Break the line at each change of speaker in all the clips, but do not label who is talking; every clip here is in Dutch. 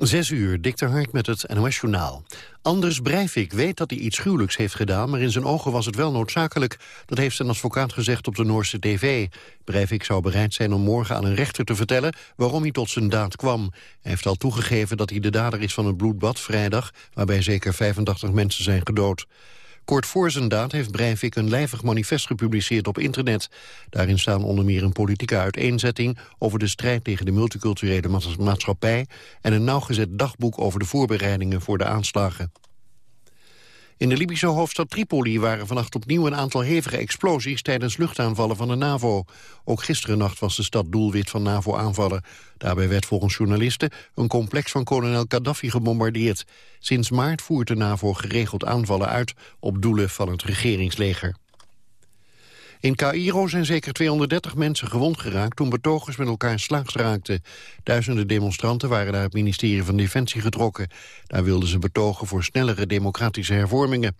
Zes uur, Dikter Hart met het NOS-journaal. Anders Breivik weet dat hij iets gruwelijks heeft gedaan... maar in zijn ogen was het wel noodzakelijk. Dat heeft zijn advocaat gezegd op de Noorse tv. Breivik zou bereid zijn om morgen aan een rechter te vertellen... waarom hij tot zijn daad kwam. Hij heeft al toegegeven dat hij de dader is van het bloedbad vrijdag... waarbij zeker 85 mensen zijn gedood. Kort voor zijn daad heeft Breivik een lijvig manifest gepubliceerd op internet. Daarin staan onder meer een politieke uiteenzetting over de strijd tegen de multiculturele maatschappij en een nauwgezet dagboek over de voorbereidingen voor de aanslagen. In de Libische hoofdstad Tripoli waren vannacht opnieuw een aantal hevige explosies tijdens luchtaanvallen van de NAVO. Ook gisteren nacht was de stad doelwit van NAVO-aanvallen. Daarbij werd volgens journalisten een complex van kolonel Gaddafi gebombardeerd. Sinds maart voert de NAVO geregeld aanvallen uit op doelen van het regeringsleger. In Cairo zijn zeker 230 mensen gewond geraakt toen betogers met elkaar slaags raakten. Duizenden demonstranten waren naar het ministerie van Defensie getrokken. Daar wilden ze betogen voor snellere democratische hervormingen.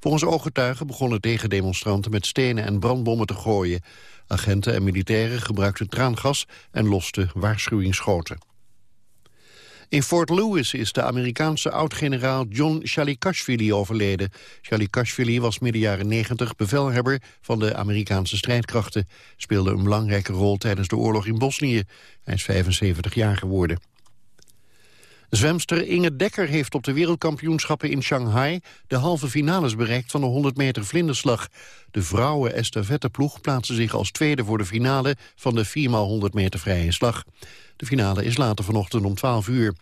Volgens ooggetuigen begonnen tegendemonstranten met stenen en brandbommen te gooien. Agenten en militairen gebruikten traangas en losten waarschuwingsschoten. In Fort Lewis is de Amerikaanse oud-generaal John Shalikashvili overleden. Shalikashvili was midden jaren 90 bevelhebber van de Amerikaanse strijdkrachten. Speelde een belangrijke rol tijdens de oorlog in Bosnië. Hij is 75 jaar geworden. Zwemster Inge Dekker heeft op de wereldkampioenschappen in Shanghai de halve finales bereikt van de 100 meter vlinderslag. De vrouwen estafetteploeg plaatste zich als tweede voor de finale van de 4x100 meter vrije slag. De finale is later vanochtend om 12 uur.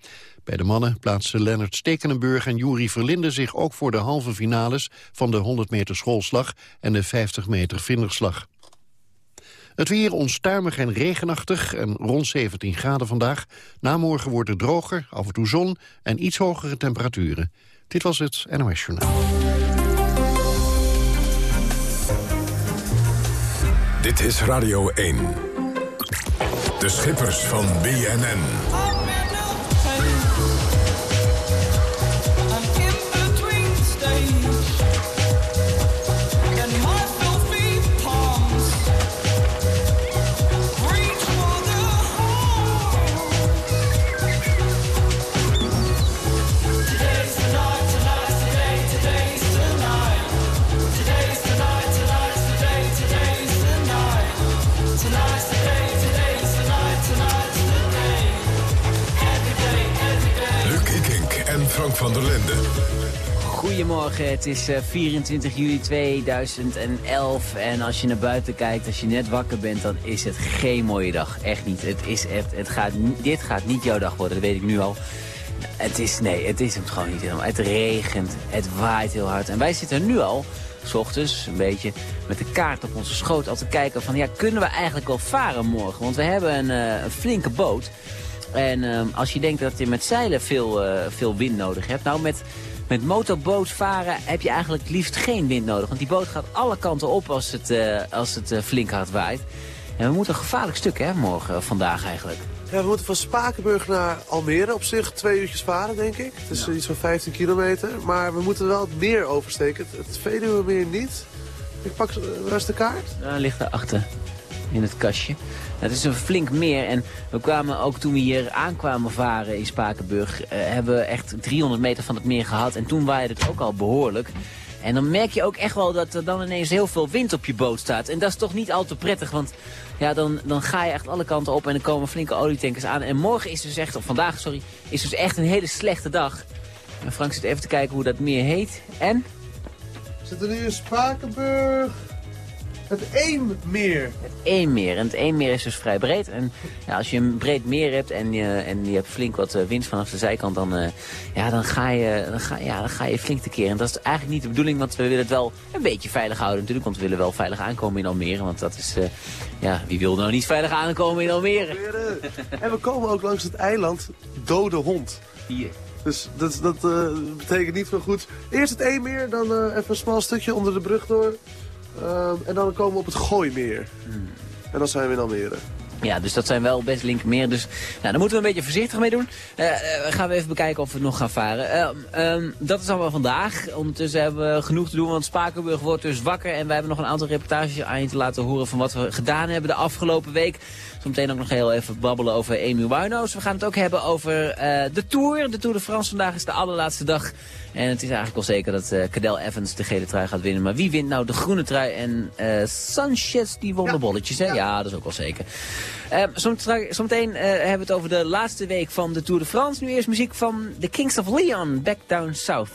Bij de mannen plaatsen Lennart Stekenenburg en Juri Verlinde zich ook voor de halve finales van de 100 meter schoolslag en de 50 meter vinderslag. Het weer onstuimig en regenachtig en rond 17 graden vandaag. Na morgen wordt het droger, af en toe zon en iets hogere temperaturen. Dit was het NOS Journaal.
Dit is Radio 1. De schippers van BNN.
Goedemorgen, het is 24 eh, juli 2011 en als je naar buiten kijkt, als je net wakker bent, dan is het geen mooie dag. Echt niet. Het is echt, het gaat, dit gaat niet jouw dag worden, dat weet ik nu al. Het is, nee, het is hem gewoon niet helemaal. Het regent, het waait heel hard en wij zitten nu al, s ochtends, een beetje met de kaart op onze schoot al te kijken van, ja, kunnen we eigenlijk wel varen morgen? Want we hebben een, uh, een flinke boot. En uh, als je denkt dat je met zeilen veel, uh, veel wind nodig hebt. Nou, met, met motorboot varen heb je eigenlijk liefst geen wind nodig. Want die boot gaat alle kanten op als het, uh, als het flink hard waait. En we moeten een gevaarlijk stuk, hè, morgen, vandaag eigenlijk.
Ja, we moeten van Spakenburg naar Almere. Op zich twee uurtjes varen, denk ik. Het is iets van 15 kilometer. Maar we moeten wel het meer oversteken. Het, het Veluwe-meer niet. Ik pak, waar is de kaart?
Daar ligt daarachter, in het kastje. Het is een flink meer en we kwamen ook toen we hier aankwamen varen in Spakenburg... Eh, hebben we echt 300 meter van het meer gehad en toen waaide het ook al behoorlijk. En dan merk je ook echt wel dat er dan ineens heel veel wind op je boot staat. En dat is toch niet al te prettig, want ja, dan, dan ga je echt alle kanten op en er komen flinke olietankers aan. En morgen is dus echt, of vandaag, sorry, is dus echt een hele slechte dag. En Frank zit even te kijken hoe dat meer heet. En?
We zitten nu in Spakenburg. Het Eemmeer.
Het Eemmeer. En het Eemmeer is dus vrij breed. En ja, als je een breed meer hebt en je, en je hebt flink wat eh, wind vanaf de zijkant, dan, uh, ja, dan, ga je, dan, ga, ja, dan ga je flink te keren. En dat is eigenlijk niet de bedoeling, want we willen het wel een beetje veilig houden natuurlijk. Want we willen wel veilig aankomen in Almere. Want dat is, uh, ja, wie wil nou niet veilig aankomen in Almere?
En we komen ook langs het eiland Dode Hond.
Hier.
Dus dat, dat uh, betekent niet veel goed. Eerst het Eemmeer, dan even een smal stukje onder de brug door. Um, en dan komen we op het Gooimeer. En dan zijn we in Almere.
Ja, dus dat zijn wel best linken meer. Dus nou, daar moeten we een beetje voorzichtig mee doen. Uh, gaan we even bekijken of we nog gaan varen. Uh, dat is allemaal vandaag. Ondertussen hebben we genoeg te doen, want Spakenburg wordt dus wakker. En wij hebben nog een aantal reportages aan je te laten horen van wat we gedaan hebben de afgelopen week. Zometeen ook nog heel even babbelen over Emu Winehouse. We gaan het ook hebben over uh, de Tour. De Tour de France vandaag is de allerlaatste dag. En het is eigenlijk al zeker dat uh, Cadel Evans de gele trui gaat winnen. Maar wie wint nou de groene trui? En uh, Sanchez die won de bolletjes, hè? Ja. dat is ook wel zeker. Uh, zometeen hebben we het over de laatste week van de Tour de France. Nu eerst muziek van The Kings of Leon, Back Down South.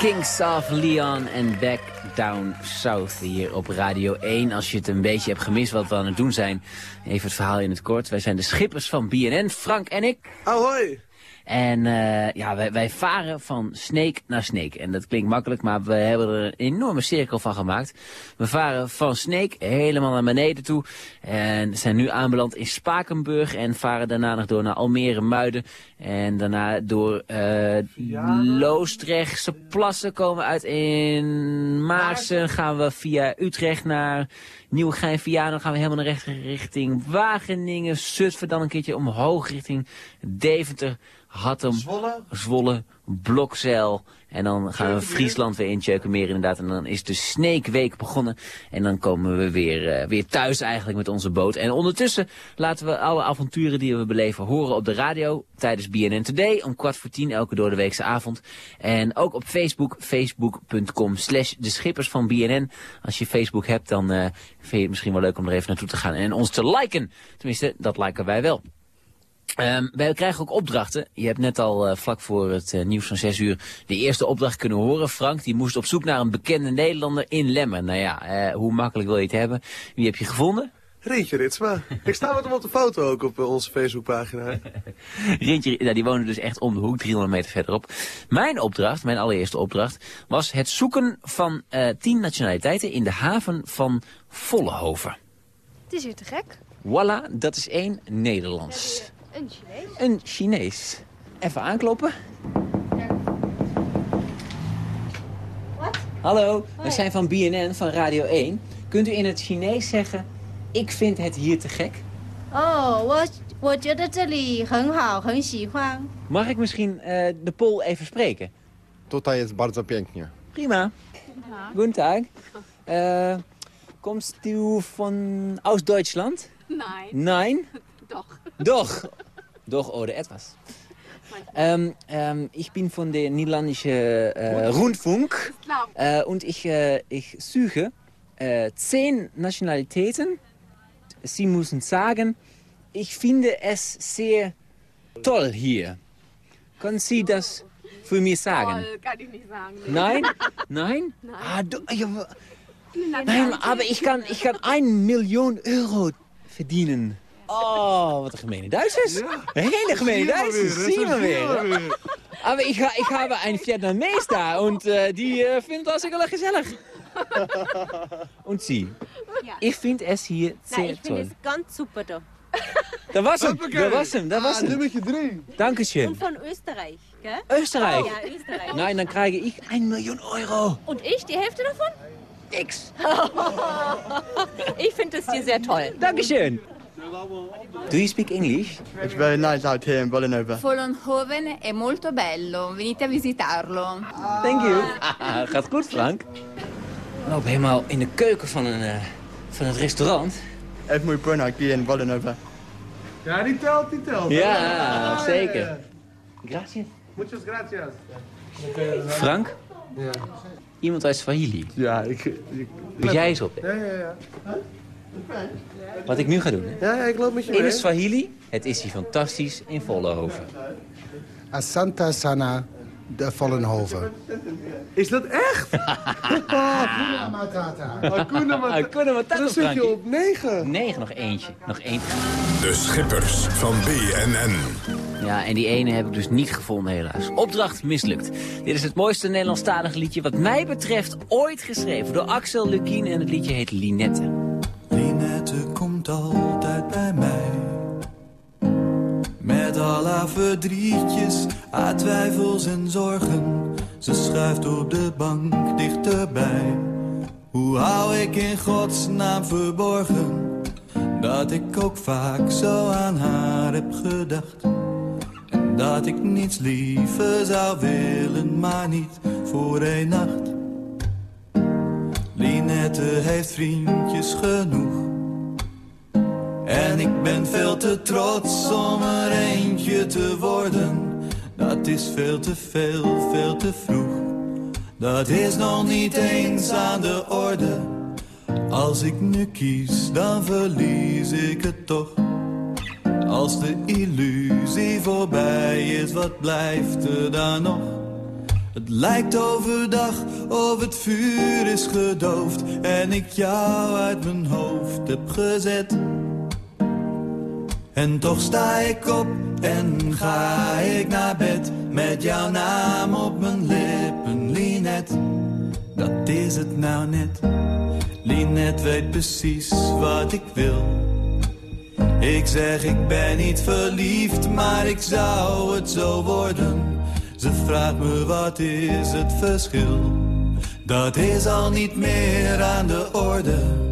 Kings of Leon en Back Down South hier op Radio 1. Als je het een beetje hebt gemist wat we aan het doen zijn, even het verhaal in het kort. Wij zijn de schippers van BNN, Frank en ik.
Ahoy!
En uh, ja, wij, wij, varen van Sneek naar Sneek. En dat klinkt makkelijk, maar we hebben er een enorme cirkel van gemaakt. We varen van Sneek helemaal naar beneden toe. En zijn nu aanbeland in Spakenburg. En varen daarna nog door naar Almere, Muiden. En daarna door uh, Loosdrechtse plassen komen uit in Maarsen. Gaan we via Utrecht naar Nieuwegein, Vianen. Dan gaan we helemaal naar recht richting Wageningen, Zutphen. Dan een keertje omhoog richting Deventer. Hattem, Zwolle, Zwolle Blokzeil. En dan gaan we Friesland weer in meer inderdaad. En dan is de Sneekweek begonnen. En dan komen we weer, uh, weer thuis eigenlijk met onze boot. En ondertussen laten we alle avonturen die we beleven horen op de radio. Tijdens BNN Today om kwart voor tien elke door de weekse avond. En ook op Facebook, facebook.com slash de schippers van BNN. Als je Facebook hebt, dan uh, vind je het misschien wel leuk om er even naartoe te gaan. En ons te liken. Tenminste, dat liken wij wel. Um, wij krijgen ook opdrachten. Je hebt net al uh, vlak voor het uh, nieuws van 6 uur de eerste opdracht kunnen horen. Frank die moest op zoek naar een bekende Nederlander in Lemmen. Nou ja, uh, hoe makkelijk wil je het hebben? Wie heb je gevonden?
Rintje Ritsma. Ik sta met hem op de foto ook op onze Facebookpagina.
Rintje, nou, die woonde dus echt om de hoek, 300 meter verderop. Mijn opdracht, mijn allereerste opdracht, was het zoeken van tien nationaliteiten in de haven van Vollenhoven.
Het is hier te gek.
Voilà, dat is één Nederlands.
Een Chinees?
Een Chinees. Even aankloppen.
Wat?
Hallo, we zijn van BNN, van Radio 1. Kunt u in het Chinees zeggen, ik vind het hier te gek?
Oh, wat...
Mag ik misschien eh, de Pool even spreken?
Tot hij is bardzo pięknie.
Prima. Guten Tag. Eh, Komst u van Oost-Duitsland?
Nein.
Nein?
Doch.
Doch. Doch oder etwas. Ähm, ähm, ich bin von der niederländischen äh, Rundfunk äh, und ich, äh, ich suche zehn Nationalitäten. Sie müssen sagen, ich finde es sehr toll hier. Können Sie das für mich sagen?
Toll, kann ich nicht sagen. Nee.
Nein? Nein?
Nein.
Ah, do, ja, nein, aber ich kann, ich kann ein Million Euro verdienen. Oh, wat een gemene Duitsers. Ja. Hele gemene Duitsers. Zie je maar weer. Maar ik, ik habe een Vietnamees daar. En uh, die uh, vindt het hartstikke gezellig. Und Sie?
Ja.
Ich finde es hier sehr
Nein, ich
toll.
finde es ganz super da.
Da was hem, da was hem, da was
Ah,
hem.
nummertje drie.
Dankeschön.
Und von Österreich, gell?
Österreich.
Ja, Österreich.
Nein, dann kriege ich ein Million Euro.
Und ich, die Hälfte davon?
Nix.
Ich finde es hier sehr toll.
Dankeschön. Do you speak English?
It's very nice out here in Bollenhoven.
Vollenhoven è molto bello, venite a visitarlo.
Thank you. Gaat goed, Frank. We lopen helemaal in de keuken van, een, uh, van het restaurant.
Even muy bueno aquí in Bollenhoven.
Ja, die telt, die telt.
Ja, zeker. Gracias.
Muchas gracias.
Frank?
Ja.
Iemand uit Swahili.
Ja, ik...
jij eens op.
ja, ja, ja.
Wat ik nu ga doen. Hè?
Ja, ik loop met je
In het Swahili, het is hier fantastisch in Vollenhoven.
Asanta Sana de Vollenhoven.
Is dat echt?
Matata.
Hakuna Matata.
kunnen we
Dan zit je op negen.
Negen, nog eentje. Nog één.
De schippers van BNN.
Ja, en die ene heb ik dus niet gevonden helaas. Opdracht mislukt. Dit is het mooiste Nederlandstalige liedje wat mij betreft ooit geschreven door Axel Lukien en het liedje heet Linette.
Linette Met al haar verdrietjes, haar twijfels en zorgen. Ze schuift op de bank dichterbij. Hoe hou ik in godsnaam verborgen? Dat ik ook vaak zo aan haar heb gedacht. En dat ik niets liever zou willen, maar niet voor één nacht. Linette heeft vriendjes genoeg. En ik ben veel te trots om er eentje te worden. Dat is veel te veel, veel te vroeg. Dat is nog niet eens aan de orde. Als ik nu kies, dan verlies ik het toch. Als de illusie voorbij is, wat blijft er dan nog? Het lijkt overdag of het vuur is gedoofd en ik jou uit mijn hoofd heb gezet. En toch sta ik op en ga ik naar bed met jouw naam op mijn lippen, Linet. Dat is het nou net. Linet weet precies wat ik wil. Ik zeg ik ben niet verliefd, maar ik zou het zo worden. Ze vraagt me wat is het verschil. Dat is al niet meer aan de orde.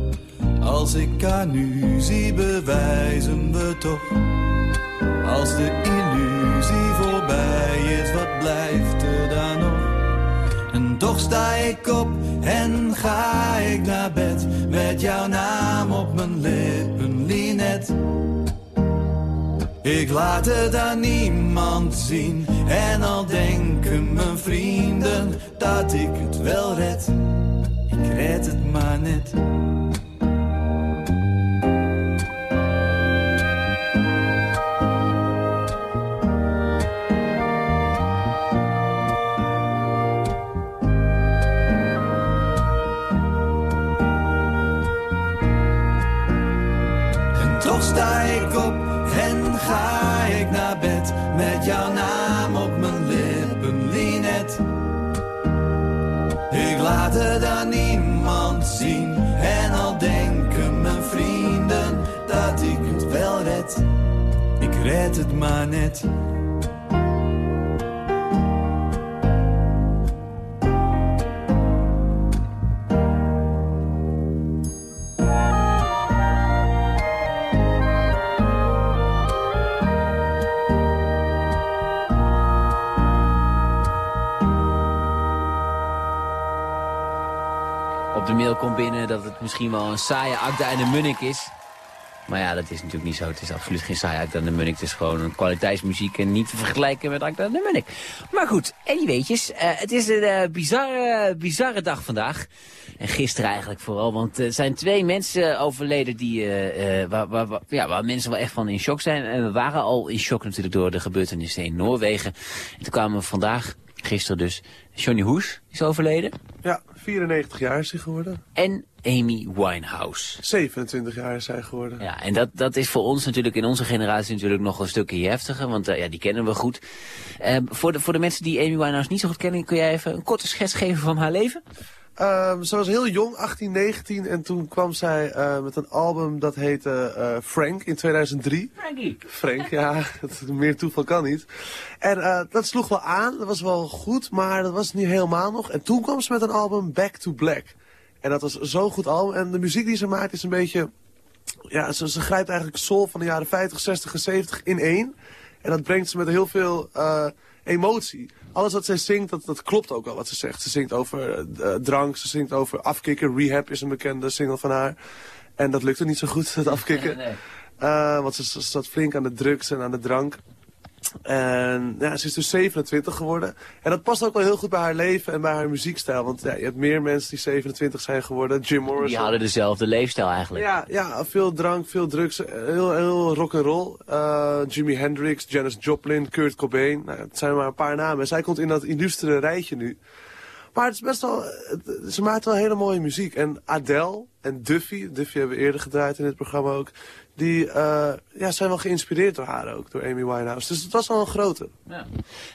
Als ik haar nu zie, bewijzen we toch. Als de illusie voorbij is, wat blijft er dan nog? En toch sta ik op en ga ik naar bed met jouw naam op mijn lippen, Linet. Ik laat het aan niemand zien en al denken mijn vrienden dat ik het wel red. Ik red het maar net. Jouw naam op mijn lippen, Linet. Ik laat het aan niemand zien en al denken mijn vrienden dat ik het wel red. Ik red het maar net.
Komt binnen dat het misschien wel een saaie Akda en de Munnik is. Maar ja, dat is natuurlijk niet zo. Het is absoluut geen saaie Akda en de Munnik. Het is gewoon een kwaliteitsmuziek en niet te vergelijken met Akda en de Munnik. Maar goed, en weetjes. Uh, het is een uh, bizarre, bizarre dag vandaag. En gisteren eigenlijk vooral. Want er zijn twee mensen overleden die, waar, ja, waar mensen wel echt van in shock zijn. En we waren al in shock natuurlijk door de gebeurtenissen in Noorwegen. En toen kwamen we vandaag, gisteren dus, Johnny Hoes is overleden.
Ja, 94 jaar is hij geworden.
En Amy Winehouse.
27 jaar is hij geworden.
Ja, en dat, dat is voor ons natuurlijk in onze generatie natuurlijk nog een stukje heftiger, want uh, ja, die kennen we goed. Uh, voor, de, voor de mensen die Amy Winehouse niet zo goed kennen, kun jij even een korte schets geven van haar leven?
Um, ze was heel jong, 18, 19 en toen kwam zij uh, met een album dat heette uh, Frank in 2003.
Frankie.
Frank, ja, meer toeval kan niet. En uh, dat sloeg wel aan, dat was wel goed, maar dat was niet helemaal nog. En toen kwam ze met een album Back to Black. En dat was zo'n goed album en de muziek die ze maakt is een beetje... Ja, ze, ze grijpt eigenlijk soul van de jaren 50, 60 en 70 in één. En dat brengt ze met heel veel emotie alles wat zij zingt, dat, dat klopt ook wel wat ze zegt. Ze zingt over uh, drank, ze zingt over afkicken. Rehab is een bekende single van haar. En dat lukte niet zo goed, het afkicken.
Nee, nee.
Uh, want ze, ze zat flink aan de drugs en aan de drank. En ja, ze is dus 27 geworden. En dat past ook wel heel goed bij haar leven en bij haar muziekstijl. Want ja, je hebt meer mensen die 27 zijn geworden. Jim Morrison.
Die hadden dezelfde leefstijl eigenlijk.
Ja, ja veel drank, veel drugs. Heel, heel rock'n'roll. Uh, Jimi Hendrix, Janis Joplin, Kurt Cobain. Nou, het zijn maar een paar namen. Zij komt in dat illustere rijtje nu. Maar het is best wel, ze maakt wel hele mooie muziek. En Adele en Duffy, Duffy hebben we eerder gedraaid in dit programma ook. Die uh, ja, zijn wel geïnspireerd door haar ook, door Amy Winehouse. Dus het was wel een grote.
Ja.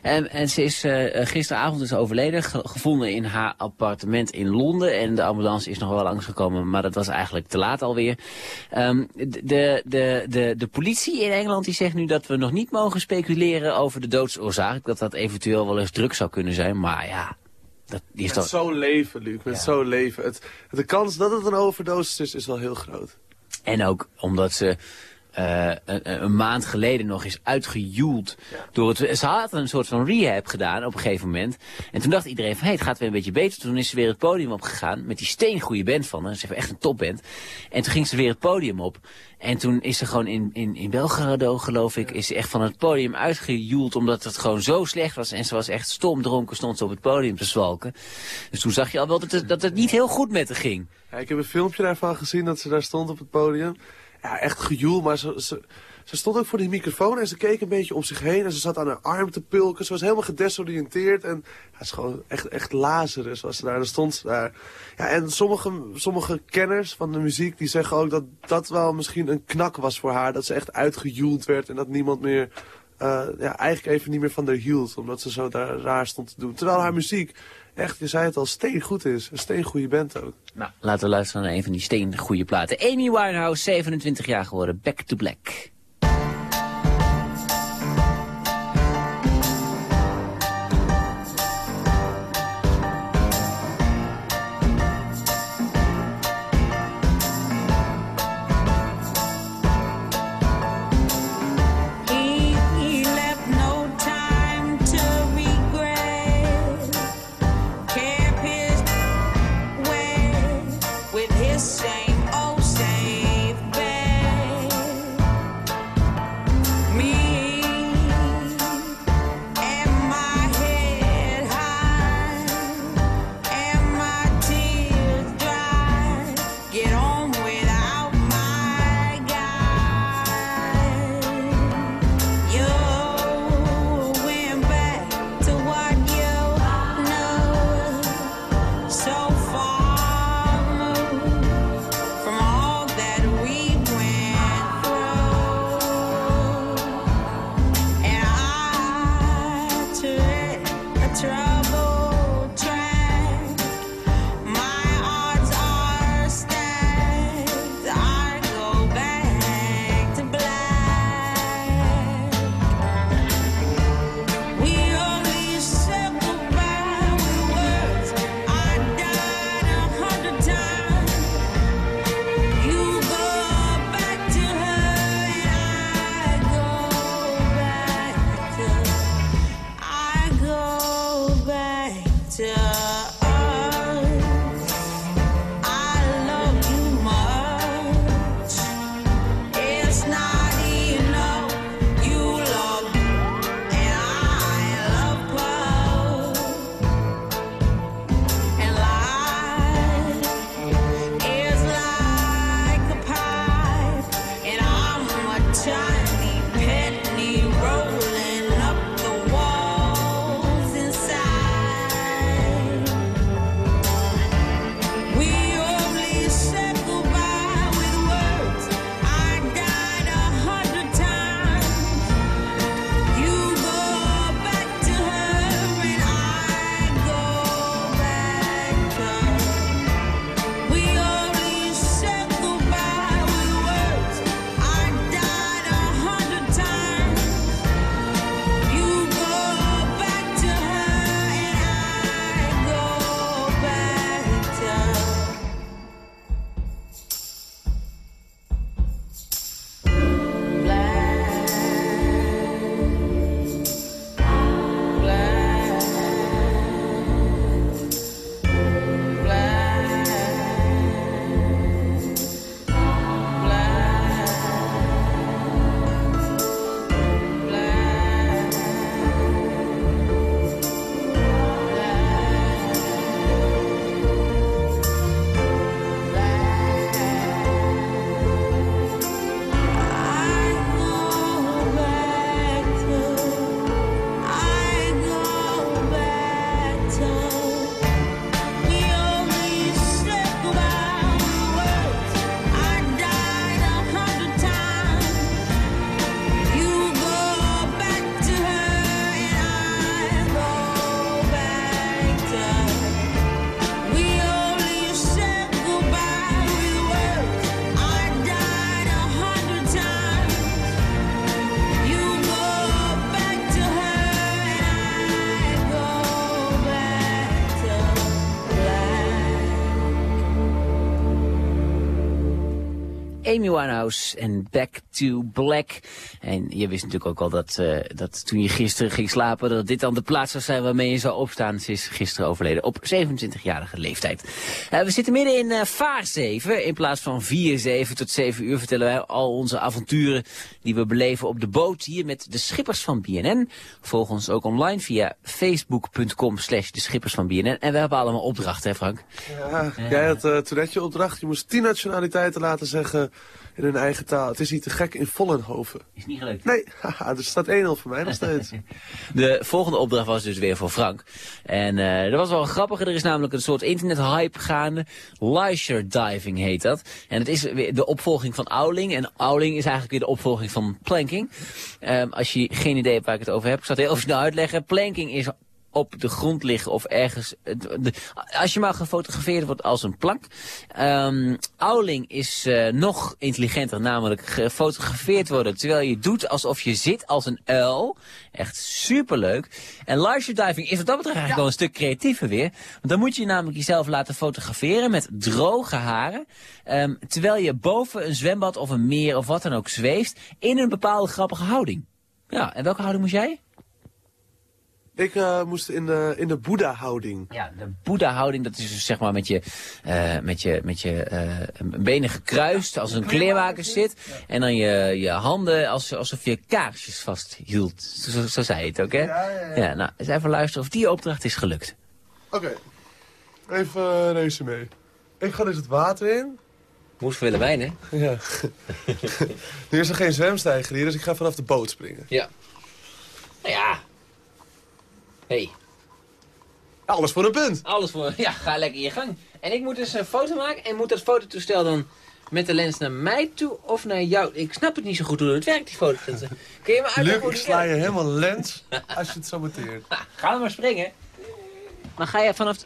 En, en ze is uh, gisteravond dus overleden, ge gevonden in haar appartement in Londen. En de ambulance is nog wel langsgekomen, maar dat was eigenlijk te laat alweer. Um, de, de, de, de politie in Engeland die zegt nu dat we nog niet mogen speculeren over de doodsoorzaak. Dat dat eventueel wel eens druk zou kunnen zijn, maar ja... Dat, die is
met zo'n leven, Luc, met ja. zo'n leven. Het, de kans dat het een overdosis is, is wel heel groot.
En ook omdat ze uh, een, een, maand geleden nog is uitgejoeld. Ja. Door het, ze had een soort van rehab gedaan op een gegeven moment. En toen dacht iedereen van, hey, het gaat weer een beetje beter. Toen is ze weer het podium opgegaan met die steengoede band van haar. Ze heeft echt een topband. En toen ging ze weer het podium op. En toen is ze gewoon in, in, in Belgrado, geloof ik, is ze echt van het podium uitgejoeld. Omdat het gewoon zo slecht was. En ze was echt stomdronken, stond ze op het podium te zwalken. Dus toen zag je al wel dat het, dat het niet heel goed met haar ging.
Ja, ik heb een filmpje daarvan gezien dat ze daar stond op het podium. Ja, echt gejoel, maar ze, ze, stond ook voor die microfoon en ze keek een beetje om zich heen. En ze zat aan haar arm te pulken. Ze was helemaal gedesoriënteerd. En het is gewoon echt, echt Lazarus was ze daar. Dan stond daar. Ja, en sommige, sommige kenners van de muziek die zeggen ook dat dat wel misschien een knak was voor haar. Dat ze echt uitgejoeld werd en dat niemand meer... eh, ja, eigenlijk even niet meer van haar hield. Omdat ze zo daar raar stond te doen. Terwijl haar muziek echt, je zei het al, steengoed is. Een steengoede band ook.
Nou, laten we luisteren naar een van die steengoede platen. Amy Winehouse, 27 jaar geworden, Back to Black. Amy Winehouse en Back to Black. En je wist natuurlijk ook al dat, eh, dat toen je gisteren ging slapen... dat dit dan de plaats zou zijn waarmee je zou opstaan. Ze is gisteren overleden op 27-jarige leeftijd. Eh, we zitten midden in uh, Vaar 7. In plaats van 4, 7 tot 7 uur vertellen wij al onze avonturen... die we beleven op de boot hier met de schippers van BNN. Volg ons ook online via facebook.com slash de schippers van BNN. En we hebben allemaal opdrachten, hè Frank?
Ja, jij had uh, je opdracht. Je moest tien nationaliteiten laten zeggen in hun eigen taal. Het is niet te gek in Vollenhoven.
Is niet gelukt.
Nee, haha, er staat 1-0 voor mij nog steeds.
De volgende opdracht was dus weer voor Frank. En eh dat was wel grappig. Er is namelijk een soort internethype gaande. Leisure diving heet dat. En het is weer de opvolging van Owling. En Owling is eigenlijk weer de opvolging van planking. Ehm, als je geen idee hebt waar ik het over heb, ik zal het heel snel uitleggen. Planking is op de grond liggen of ergens. de- als je maar gefotografeerd wordt als een plank. Ehm Owling is eh, nog intelligenter, namelijk gefotografeerd worden terwijl je doet alsof je zit als een uil. Echt superleuk. En leisure diving is wat dat betreft eigenlijk wel een stuk creatiever weer. Want dan moet je namelijk jezelf laten fotograferen met droge haren. ehm, terwijl je boven een zwembad of een meer of wat dan ook zweeft in een bepaalde grappige houding. Ja, en welke houding moest jij?
Ik eh, moest in de, in de Boeddha-houding.
Ja, de Boeddha-houding, dat is dus zeg maar met je, eh, met je, met je eh, benen gekruist, als een kleermaker zit. En dan je, je handen als, alsof je kaarsjes vasthield. Zo, zo zei je het ook, hè?
Ja, ja, ja.
nou, eens even luisteren of die opdracht is gelukt.
Oké, even uh, resume. Ik ga dus het water in.
Moest voor Willemijn, hè?
Ja. nu is er geen zwemstijger hier, dus ik ga vanaf de boot springen.
Ja. Nou ja. Hey.
Alles voor een punt.
Alles voor, ja, ga lekker je gang. En ik moet dus een foto maken en moet dat fototoestel dan met de lens naar mij toe of naar jou? Ik snap het niet zo goed hoe het werkt, die foto. Kun je me uitleggen
Luc,
hoe
ik
die
sla je helemaal lens als je het saboteert.
Ga dan maar springen. Maar ga je vanaf...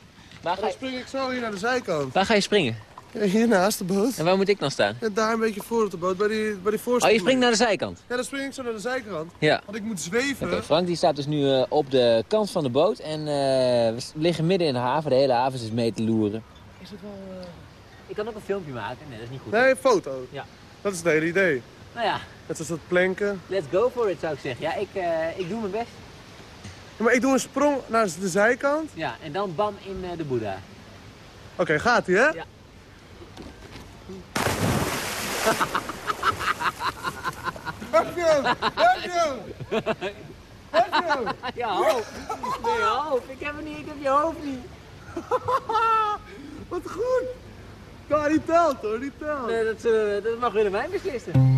Waar ga
Dan
je,
spring ik zo hier naar de zijkant.
waar ga je springen?
Ja, hier naast de boot.
En waar moet ik dan staan?
Ja, daar een beetje voor op de boot, bij die, bij die voorste.
Oh, je springt naar de zijkant?
Ja, dan spring ik zo naar de zijkant.
Ja.
Want ik moet zweven.
Oké, Frank die staat dus nu eh, op de kant van de boot en eh, we liggen midden in de haven. De hele haven is mee te loeren.
Is het wel... eh,
Ik kan ook een filmpje maken. Nee, dat is niet goed.
Nee, een foto.
Ja.
Dat is het hele idee.
Nou ja,
Net als dat planken.
let's go for it zou ik zeggen. Ja, ik, eh, ik doe mijn best.
Ja, maar ik doe een sprong naar de zijkant.
Ja, en dan bam in eh, de Boeddha.
Oké, gaat ie, hè?
Ja.
Heb je hem? Heb je hem? Heb je hem?
Ja, hoofd. Nee, hoofd. Ik heb hem niet. Ik heb je hoofd niet.
Wat goed. Ja, die telt hoor, die telt.
Nee, dat, we- dat mag Willemijn beslissen.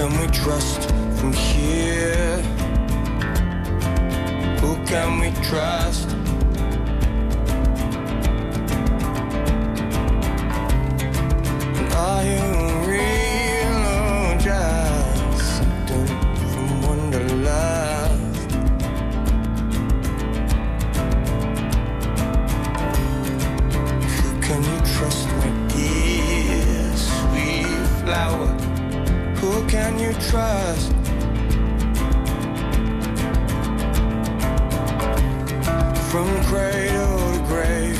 Can we trust from here? Who can we trust? And are you can you trust? From cradle to grave,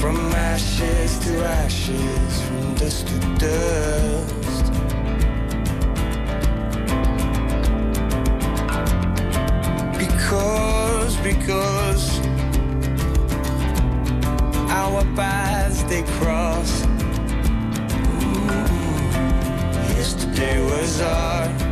from ashes to ashes, from dust to dust.
Because, because our paths they cross. Yesterday
was our,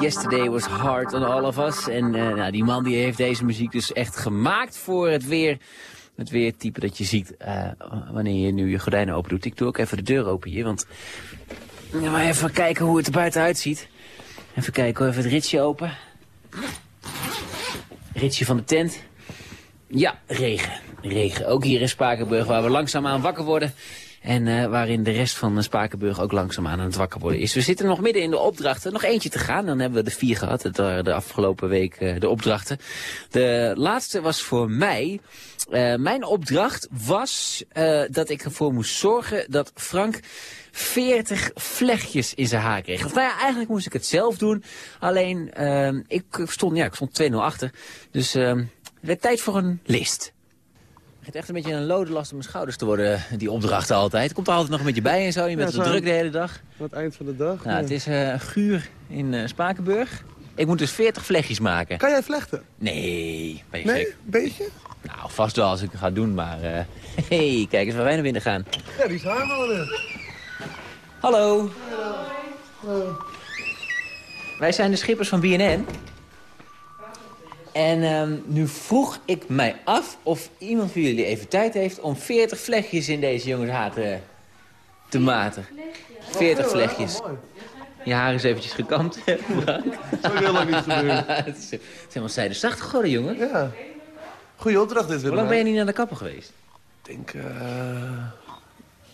Yesterday was hard on all of us. En eh, nou, die man die heeft deze muziek dus echt gemaakt voor het weer. Het weertype dat je ziet eh, wanneer je nu je gordijnen open doet. Ik doe ook even de deur open hier, want... Ja, maar even kijken hoe het er buiten uitziet. Even kijken, even het ritsje open. Ritsje van de tent. Ja, regen. Regen. Ook hier in Spakenburg, waar we langzaamaan wakker worden. En eh, waarin de rest van Spakenburg ook langzaamaan aan het wakker worden is. We zitten nog midden in de opdrachten. Nog eentje te gaan. Dan hebben we de vier gehad. Waren de afgelopen week eh, de opdrachten. De laatste was voor mij. Eh, mijn opdracht was eh, dat ik ervoor moest zorgen dat Frank 40 vlechtjes in zijn haar kreeg. Of nou ja, eigenlijk moest ik het zelf doen. Alleen, eh, ik stond, ja, ik stond 2-0 achter. Dus eh, werd tijd voor een list. Het begint echt een beetje een lode last op mijn schouders te worden, die opdrachten altijd. Komt er altijd nog een beetje bij en zo. Je bent
Ja,
zo druk de hele dag.
Aan het eind van de dag.
Nou, het is eh guur in eh, Spakenburg. Ik moet dus 40 vlechtjes maken.
Kan jij vlechten?
Nee, ben je
Nee,
gek?
beetje?
Nou, vast wel als ik het ga doen, maar... eh hey, kijk eens waar wij naar binnen gaan.
Ja, die is haar wel
Hallo. Wij zijn de schippers van BNN. En ehm, nu vroeg ik mij af of iemand van jullie even tijd heeft... om 40 vlechtjes in deze jongens haar te, te maten. 40 vlechtjes. Je haar is eventjes gekamd, hè, Frank.
Ook heel lang niet gebeurd.
het is helemaal zijde zacht geworden, jongen.
Ja. Goeie opdracht dit,
Hoe
Willem.
lang ben je niet naar de kapper geweest?
Ik denk eh,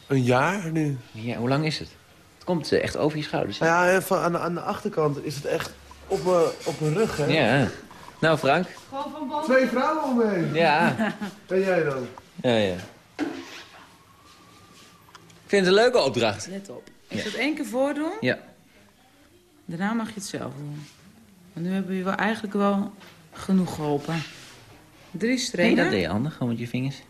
een jaar nu.
Ja, hoe lang is het? Het komt eh, echt over je schouders. hè?
Ja, even aan de, aan de achterkant is het echt op mijn op mijn rug, hè?
Ja. Nou, Frank.
Twee vrouwen omheen.
Ja.
En jij dan?
Ja, ja. Ik vind het een leuke opdracht.
Let op. Ik
Ja.
zal het één keer voordoen.
Ja.
Daarna mag je het zelf doen. Want nu hebben we je wel eigenlijk wel genoeg geholpen. Drie
Nee,
strepen.
dat deed je handig, gewoon met je vingers.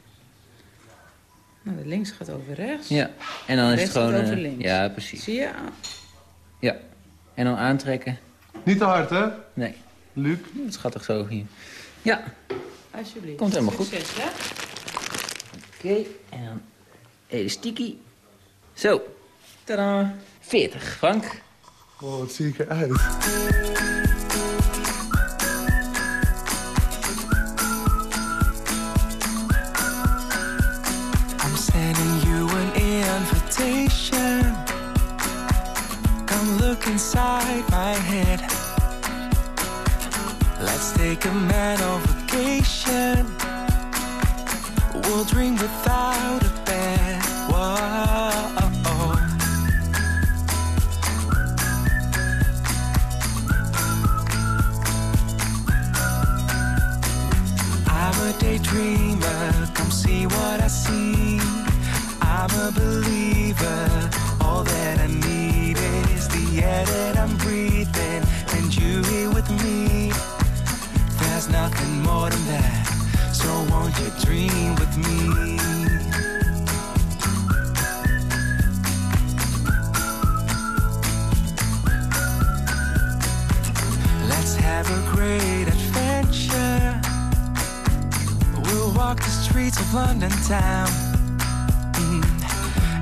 Nou, de links gaat over rechts.
Ja. En dan is het
gaat
gewoon...
over
eh,
links.
ja, precies.
Zie je?
Ja. En dan aantrekken.
Niet te hard, hè?
Nee.
Luc?
Dat is schattig zo hier. Ja.
Alsjeblieft.
Komt helemaal goed.
Succes, hè?
Oké. En dan elastiekie. Zo. Tadaa. 40, Frank.
Oh, wat zie ik eruit.
Take a man on vacation. We'll dream without dream with me? Let's have a great adventure. We'll walk the streets of London town. Mm.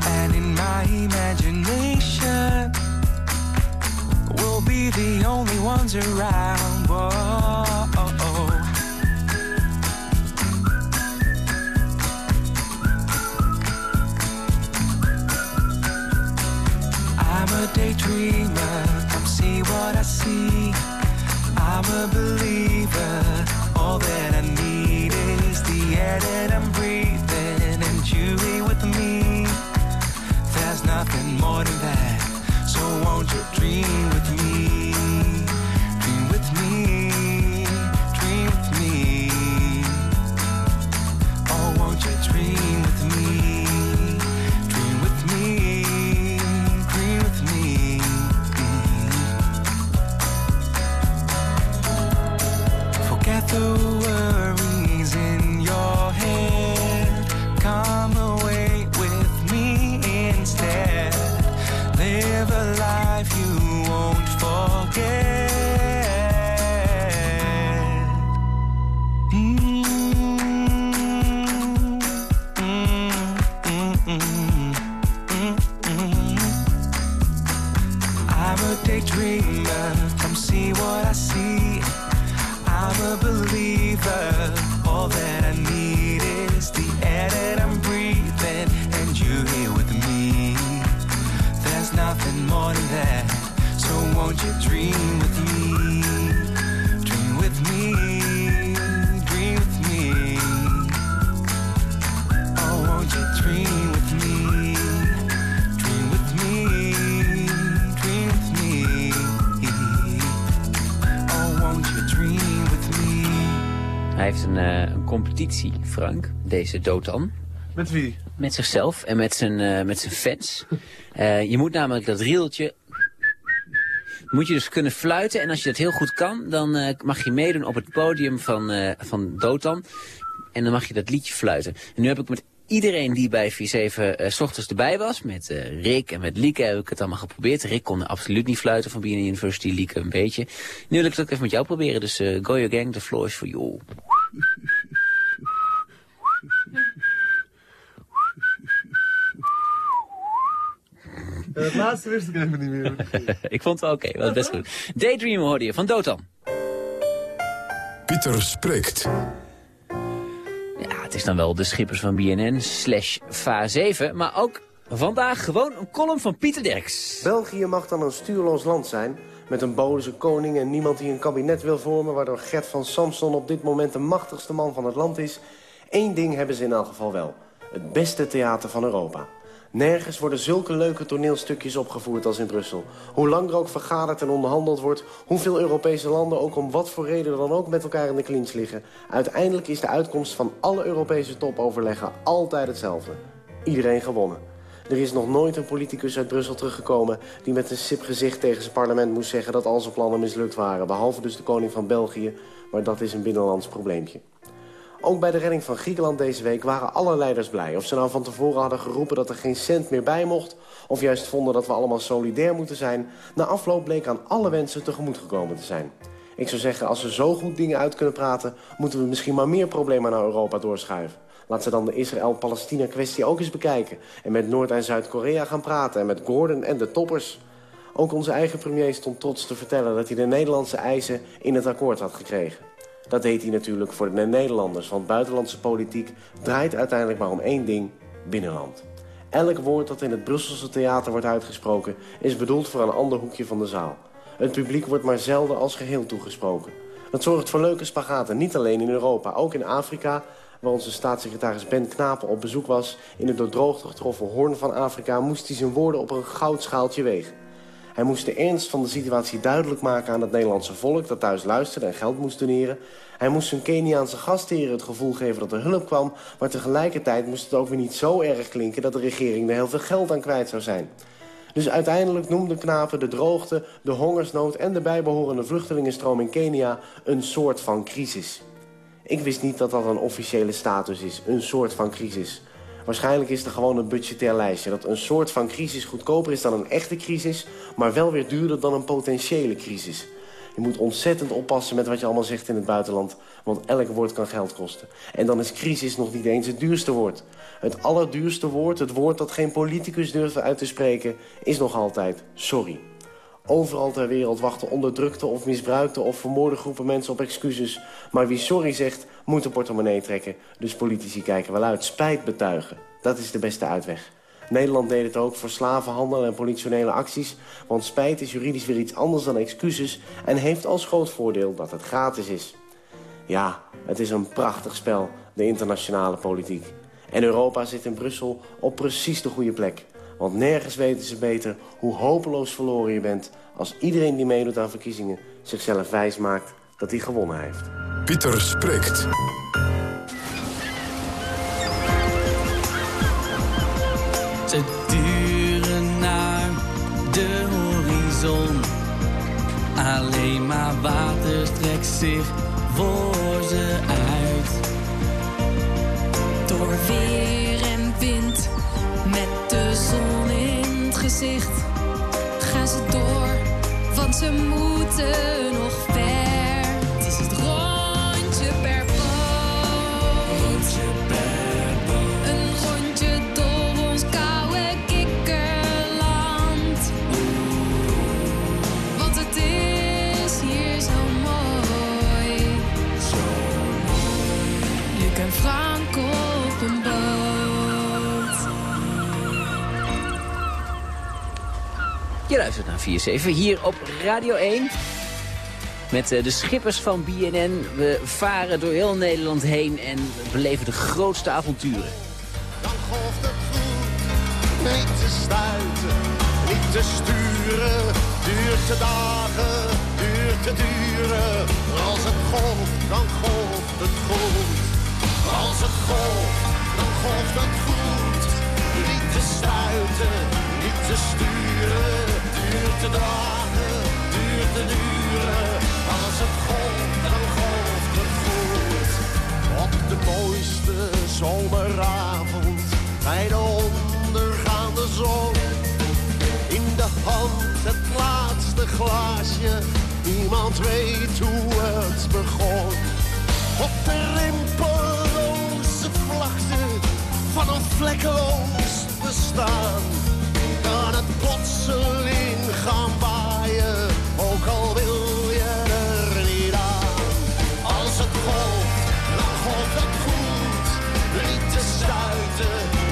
And in my imagination, we'll be the only ones around. Whoa. A daydreamer, come see what I see. I'm a believer, all that I need is the air that I'm breathing, and you here with me. There's nothing more than that, so won't you dream with me? Dream with me.
Competitie, Frank, deze Dotan.
Met wie?
Met zichzelf en met zijn, eh, met zijn fans. Eh, je moet namelijk dat rieltje... Moet je dus kunnen fluiten. En als je dat heel goed kan, dan eh, mag je meedoen op het podium van, van Dotan. En dan mag je dat liedje fluiten. En nu heb ik met iedereen die bij 4-7 eh, s ochtends erbij was, met Rick en met Lieke, heb ik het allemaal geprobeerd. Rick kon absoluut niet fluiten van BNN University, Lieke een beetje. Nu wil ik het ook even met jou proberen, dus go your gang, the floor is for you.
Het laatste wist ik even niet meer.
ik vond het wel oké, was best goed. Daydream hoorde je van Dotan.
Pieter spreekt.
Ja, het is dan wel de schippers van BNN slash VA7, maar ook vandaag gewoon een column van Pieter Derks.
België mag dan een stuurloos land zijn... met een boze koning en niemand die een kabinet wil vormen... waardoor Gert van Samson op dit moment de machtigste man van het land is. Eén ding hebben ze in elk geval wel. Het beste theater van Europa. Nergens worden zulke leuke toneelstukjes opgevoerd als in Brussel. Hoe lang er ook vergaderd en onderhandeld wordt... hoeveel Europese landen ook om wat voor reden dan ook met elkaar in de clinch liggen... uiteindelijk is de uitkomst van alle Europese topoverleggen altijd hetzelfde. Iedereen gewonnen. Er is nog nooit een politicus uit Brussel teruggekomen... die met een sip gezicht tegen zijn parlement moest zeggen... dat al zijn plannen mislukt waren. Behalve dus de koning van België. Maar dat is een binnenlands probleempje. Ook bij de redding van Griekenland deze week waren alle leiders blij. Of ze nou van tevoren hadden geroepen dat er geen cent meer bij mocht... of juist vonden dat we allemaal solidair moeten zijn... na afloop bleek aan alle wensen tegemoet gekomen te zijn. Ik zou zeggen, als we zo goed dingen uit kunnen praten... moeten we misschien maar meer problemen naar Europa doorschuiven. Laat ze dan de Israël-Palestina-kwestie ook eens bekijken... en met Noord- en Zuid-Korea gaan praten... en met Gordon en de toppers. Ook onze eigen premier stond trots te vertellen... dat hij de Nederlandse eisen in het akkoord had gekregen. Dat deed hij natuurlijk voor de Nederlanders, want buitenlandse politiek draait uiteindelijk maar om één ding, binnenland. Elk woord dat in het Brusselse theater wordt uitgesproken is bedoeld voor een ander hoekje van de zaal. Het publiek wordt maar zelden als geheel toegesproken. Dat zorgt voor leuke spagaten, niet alleen in Europa, ook in Afrika... waar onze staatssecretaris Ben Knapen op bezoek was... in het door droogte getroffen hoorn van Afrika... moest hij zijn woorden op een goudschaaltje wegen. Hij moest de ernst van de situatie duidelijk maken aan het Nederlandse volk... dat thuis luisterde en geld moest doneren. Hij moest zijn Keniaanse gastheren het gevoel geven dat er hulp kwam... maar tegelijkertijd moest het ook weer niet zo erg klinken... dat de regering er heel veel geld aan kwijt zou zijn. Dus uiteindelijk noemde Knapen de droogte, de hongersnood... en de bijbehorende vluchtelingenstroom in Kenia een soort van crisis. Ik wist niet dat dat een officiële status is, een soort van crisis... Waarschijnlijk is er gewoon een budgetair lijstje. Dat een soort van crisis goedkoper is dan een echte crisis... maar wel weer duurder dan een potentiële crisis. Je moet ontzettend oppassen met wat je allemaal zegt in het buitenland... want elk woord kan geld kosten. En dan is crisis nog niet eens het duurste woord. Het allerduurste woord, het woord dat geen politicus durft uit te spreken... is nog altijd sorry. Overal ter wereld wachten onderdrukte of misbruikte of vermoorde groepen mensen op excuses. Maar wie sorry zegt, moet de portemonnee trekken. Dus politici kijken wel uit. Spijt betuigen. Dat is de beste uitweg. Nederland deed het ook voor slavenhandel en politionele acties. Want spijt is juridisch weer iets anders dan excuses... en heeft als groot voordeel dat het gratis is. Ja, het is een prachtig spel, de internationale politiek. En Europa zit in Brussel op precies de goede plek. Want nergens weten ze beter hoe hopeloos verloren je bent... als iedereen die meedoet aan verkiezingen zichzelf wijs maakt dat hij gewonnen heeft.
Pieter spreekt.
Ze duren naar de horizon. Alleen maar water trekt zich voor ze uit.
Ze moeten nog
Je luistert naar 4-7 hier op Radio 1. Met eh, de schippers van BNN. We varen door heel Nederland heen en beleven de grootste avonturen.
Niet te stuiten, niet te sturen. Duurt te dagen, duurt te duren. Als het golft, dan golft het goed. Als het golft, dan golft het goed. Niet te stuiten, niet te sturen. Duurt te dagen, duurt te duren. Als het golft, dan golft het goed. Op de mooiste zomeravond bij de ondergaande zon. In de hand het laatste glaasje, niemand weet hoe het begon. Op de rimpelloze vlakte van een vlekkeloos bestaan. Kan het plotseling gaan waaien, ook al wil je er niet aan. Als het golft, dan golft het goed. Niet te stuiten,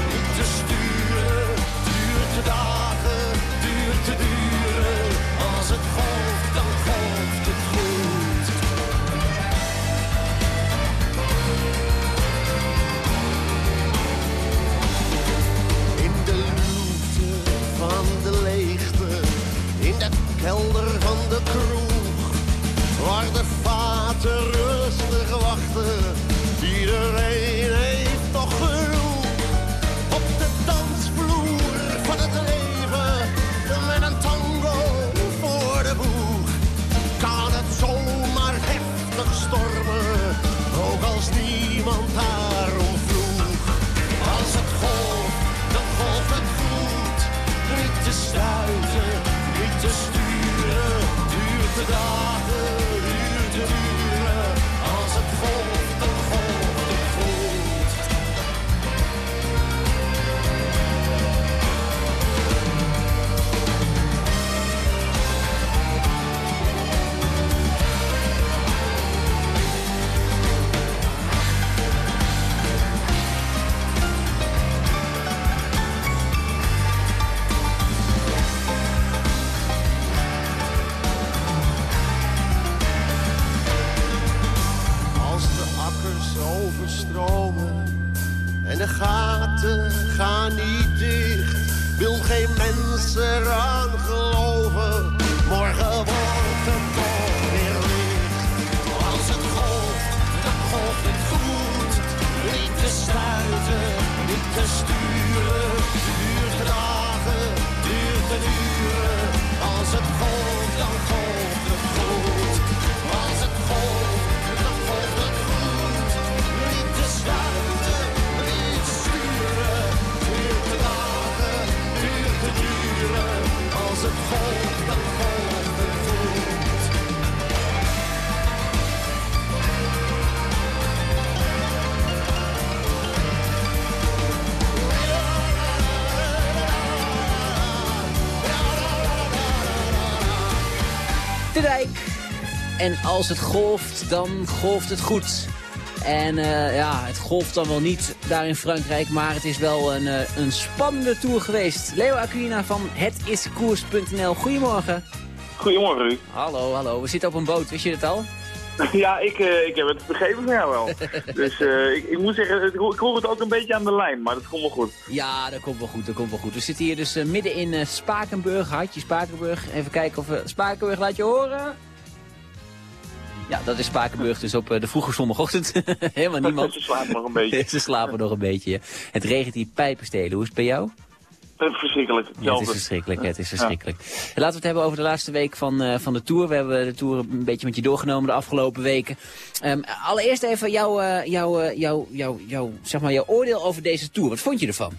En als het golft, dan golft het goed.
En eh, ja, het golft dan wel niet daar in Frankrijk, maar het is wel een, eh, een spannende tour geweest. Leo Aquina van hetiskoers.nl, goedemorgen.
Goedemorgen, Ruud.
Hallo, hallo. We zitten op een boot, wist je het al?
Ja, ik, eh, ik heb het begrepen van jou wel. dus ik, ik moet zeggen, ik, hoor- het ook een beetje aan de lijn, maar dat komt wel goed.
Ja, dat komt wel goed, dat komt wel goed. We zitten hier dus midden in Spakenburg, Hartje Spakenburg. Even kijken of we... Spakenburg, laat je horen. Ja, dat is Spakenburg, dus op eh, de vroege zondagochtend. Helemaal niemand.
Ze slapen nog een beetje.
Ze slapen nog een beetje. Het regent hier pijpenstelen. Hoe is het bij jou?
Eh, Verschrikkelijk.
Ja, het is verschrikkelijk, het is
Ja.
verschrikkelijk. Laten we het hebben over de laatste week van, eh, van de Tour. We hebben de Tour een beetje met je doorgenomen de afgelopen weken. Ehm, allereerst even jouw, jouw, eh, jouw, jouw, jouw, zeg maar jouw oordeel over deze Tour. Wat vond je ervan?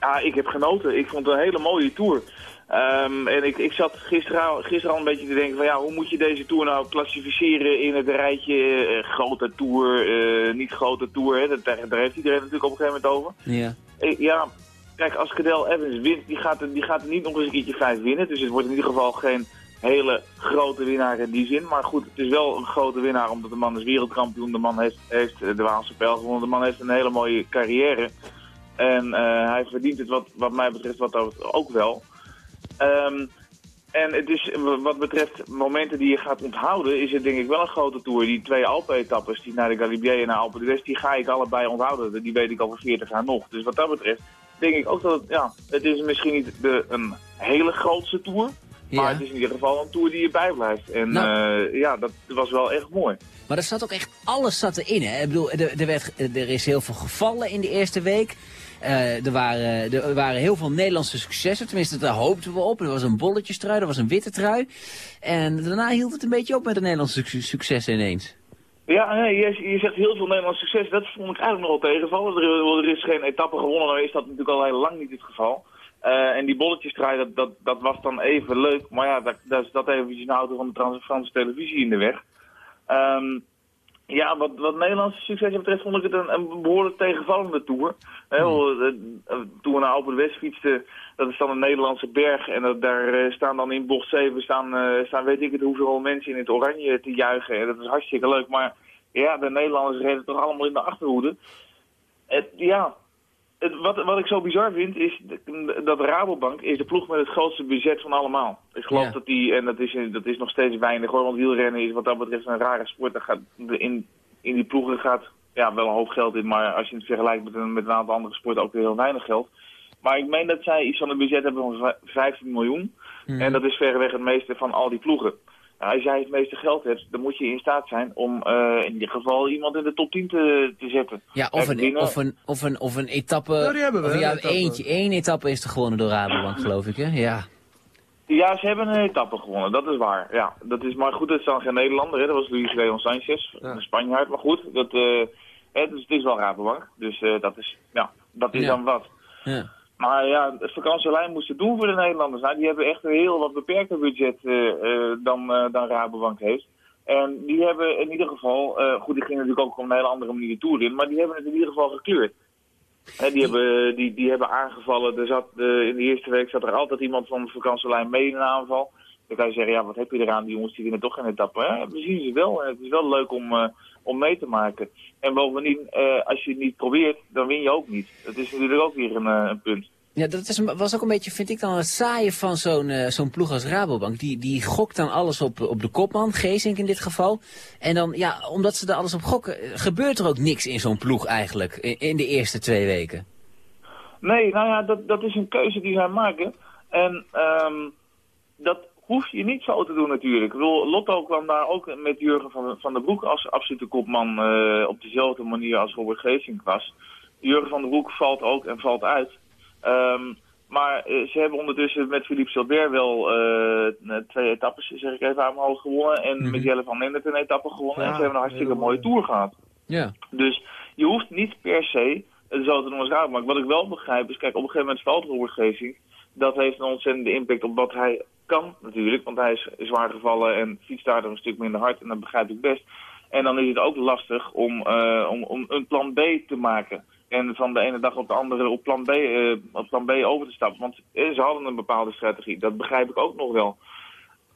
Ja, ik heb genoten. Ik vond het een hele mooie tour. Ehm, en ik, ik zat gisteren, al- gisteren al een beetje te denken van ja, hoe moet je deze Tour nou klassificeren in het rijtje eh, grote Tour, eh, niet grote Tour. Hè? Dat, daar, daar heeft iedereen natuurlijk op een gegeven moment over.
Ja.
Ja, kijk, als Cadel Evans wint, die gaat, er, die gaat er niet nog eens een keertje vijf winnen. Dus het wordt in ieder geval geen hele grote winnaar in die zin. Maar goed, het is wel een grote winnaar omdat de man is wereldkampioen. De man heeft, heeft de Waalse pijl gewonnen. De man heeft een hele mooie carrière. En eh, hij verdient het wat, wat mij betreft wat ook wel. Ehm, en het is, wat betreft momenten die je gaat onthouden, is het denk ik wel een grote tour. Die twee Alpen-etappes, die naar de Galibier en naar Alpe d'Huez, die ga ik allebei onthouden. Die weet ik over 40 jaar nog. Dus wat dat betreft denk ik ook dat het, ja, het is misschien niet de, een hele grootste tour. Maar het is in ieder geval een tour die je bijblijft. En
Nou.
eh, ja, dat was wel echt mooi.
Maar er zat ook echt alles zat erin. Hè? Ik bedoel, er, er, werd, er is heel veel gevallen in de eerste week. Eh, er, waren, er waren heel veel Nederlandse successen. Tenminste, daar hoopten we op. Er was een bolletjestrui, er was een witte trui. En daarna hield het een beetje op met de Nederlandse suc- successen ineens.
Ja, nee, je, je zegt heel veel Nederlands succes. Dat vond ik eigenlijk nogal tegenvallen. Er, er is geen etappe gewonnen, dan is dat natuurlijk al heel lang niet het geval. Eh, en die bolletjestrui, dat, dat, dat was dan even leuk. Maar ja, dat, dat is dat een auto van de Franse televisie in de weg. Ehm, ja, wat, wat Nederlandse succes betreft vond ik het een, een behoorlijk tegenvallende tour. Wel, eh, eh, toen we naar Alpe d'Huez fietsten, dat is dan een Nederlandse berg. En dat, daar eh, staan dan in bocht 7 staan, staan weet ik het hoeveel mensen in het oranje te juichen. En dat is hartstikke leuk. Maar ja, de Nederlanders reden toch allemaal in de achterhoede. Het, ja, het, wat, wat ik zo bizar vind is dat Rabobank is de ploeg met het grootste budget van allemaal. Ik geloof
Ja.
dat die, en dat is, dat is nog steeds weinig hoor, want wielrennen is wat dat betreft een rare sport. Daar gaat, in, in die ploegen gaat ja, wel een hoop geld in, maar als je het vergelijkt met een, met een aantal andere sporten ook weer heel weinig geld. Maar ik meen dat zij iets van een budget hebben van vij- 15 miljoen. En dat is verreweg het meeste van al die ploegen. Nou, als jij het meeste geld hebt, dan moet je in staat zijn om eh, in ieder geval iemand in de top 10 te, te zetten.
Ja, of
En
een, of een, of een, of een etappe.
Ja, die hebben we,
of ja,
etappe.
eentje. één etappe is er gewonnen door Rabobank, geloof ik, hè? Ja.
Ja, ze hebben een etappe gewonnen, dat is waar. Ja, dat is, maar goed, dat is dan geen Nederlander, hè? dat was Luis Leon Sanchez, een Spanjaard. Maar goed, dat, eh, hè, dus het is wel Rabobank, dus eh, dat is, ja, dat is
Ja.
dan wat.
Ja.
Maar ja, vakantielijn moest het doen voor de Nederlanders. Nou, die hebben echt een heel wat beperkter budget eh, eh, dan, eh, dan Rabobank heeft. En die hebben in ieder geval, goed, die gingen natuurlijk ook op een hele andere manier de in, maar die hebben het in ieder geval gekleurd. Hè, die, hebben, die, die hebben aangevallen. Er zat, in de eerste week zat er altijd iemand van de vakantielijn mee in een aanval. Kan je zeggen, ja, wat heb je eraan? Die jongens die winnen toch geen etappe. Hè? We zien ze wel. En het is wel leuk om, eh, om mee te maken. En bovendien, eh, als je het niet probeert, dan win je ook niet. Dat is natuurlijk ook weer een, eh, een punt.
Ja, dat is, was ook een beetje, vind ik dan, het saaie van zo'n zo'n ploeg als Rabobank. Die, die gokt dan alles op, op de kopman, Geesink in dit geval. En dan, ja, omdat ze er alles op gokken, gebeurt er ook niks in zo'n ploeg eigenlijk. In, in de eerste twee weken.
Nee, nou ja, dat, dat is een keuze die zij maken. En ehm, dat hoef je niet zo te doen natuurlijk. Ik bedoel, Lotto kwam daar ook met Jurgen van, van der Broek als absolute kopman eh, op dezelfde manier als Robert Geesink was. Jurgen van der Broek valt ook en valt uit. Ehm, maar eh, ze hebben ondertussen met Philippe Silbert wel eh, twee etappes, zeg ik even aan hoofd, gewonnen. En met Jelle van Lennep een etappe gewonnen. en ze hebben een hartstikke mooie tour gehad.
Ja.
Dus je hoeft niet per se het zo te doen als Rabobank. Wat ik wel begrijp is, kijk, op een gegeven moment valt Robert Geesink. Dat heeft een ontzettende impact op wat hij kan natuurlijk. Want hij is zwaar gevallen en fietst daardoor een stuk minder hard. En dat begrijp ik best. En dan is het ook lastig om, eh, om, om een plan B te maken. En van de ene dag op de andere op plan B, eh, op plan B over te stappen. Want ze hadden een bepaalde strategie. Dat begrijp ik ook nog wel.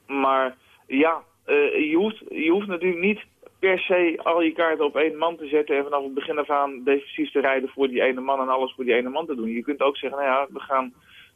Maar ja, eh, je, hoeft, je hoeft natuurlijk niet per se al je kaarten op één man te zetten en vanaf het begin af aan defensief te rijden voor die ene man en alles voor die ene man te doen. Je kunt ook zeggen, nou ja, we gaan,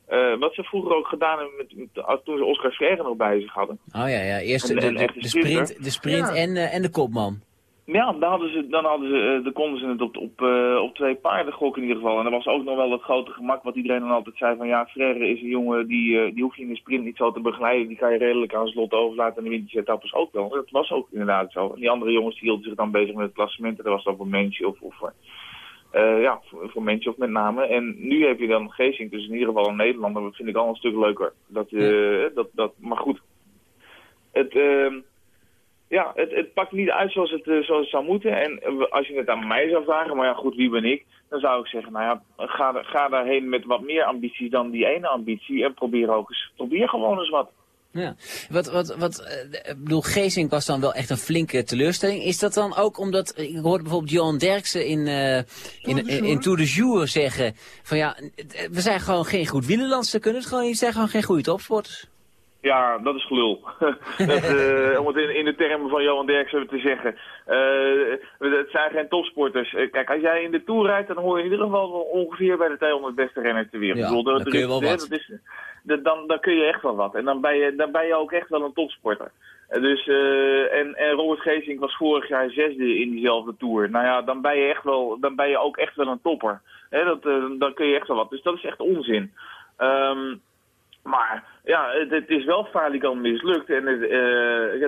eh, wat ze vroeger ook gedaan hebben met, met, toen ze Oscar Freire nog bij zich hadden.
Oh ja, ja. Eerst de, sprint, de sprint
Ja.
en, eh, en de kopman.
Ja, dan, hadden ze, dan, hadden ze, eh, dan konden ze het op, op, eh, op twee paarden gokken in ieder geval. En dat was ook nog wel het grote gemak wat iedereen dan altijd zei van ja, Frère is een jongen die, eh, die hoef je in de sprint niet zo te begeleiden. Die kan je redelijk aan slot overlaten en de winteretappes ook wel. Dat was ook inderdaad zo. En die andere jongens die hielden zich dan bezig met het klassement. En dat was dan voor Mensje of, of eh, ja, voor, voor Mensje of met name. En nu heb je dan Geesink, dus in ieder geval een Nederlander. Dat vind ik al een stuk leuker. Dat, eh, dat, dat, maar goed, het... ehm, ja, het, het pakt niet uit zoals het, eh, zoals het zou moeten. En als je het aan mij zou vragen, maar ja goed, wie ben ik? Dan zou ik zeggen, nou ja, ga, ga daarheen met wat meer ambitie dan die ene ambitie. En probeer ook eens, probeer gewoon eens wat.
Ja. Wat, wat, wat, eh, ik bedoel, Geesink was dan wel echt een flinke teleurstelling. Is dat dan ook omdat, ik hoorde bijvoorbeeld Johan Derksen in, eh in, in, in Tour de Jour zeggen, van ja, eh, we zijn gewoon geen goed wielerlands, ze kunnen het gewoon, niet, zijn gewoon geen goede topsporters.
Ja, dat is gelul. dat, eh, om het in, in de termen van Johan Derksen te zeggen. Eh, het zijn geen topsporters. Eh, kijk, als jij in de Tour rijdt, dan hoor je in ieder geval wel ongeveer bij de 200 beste renners ter wereld.
Ja,
bedoel, dat-
dan kun je wel
dat-
wat.
dat is- dan, dan kun je echt wel wat. En dan ben je, dan ben je ook echt wel een topsporter. Eh, Dus, eh, en, en Robert Geesink was vorig jaar zesde in diezelfde Tour. Nou ja, dan ben je, echt wel, dan ben je ook echt wel een topper. Dat, eh, dan kun je echt wel wat. Dus dat is echt onzin. Ehm, maar ja, het, het is wel falikant mislukt. En het,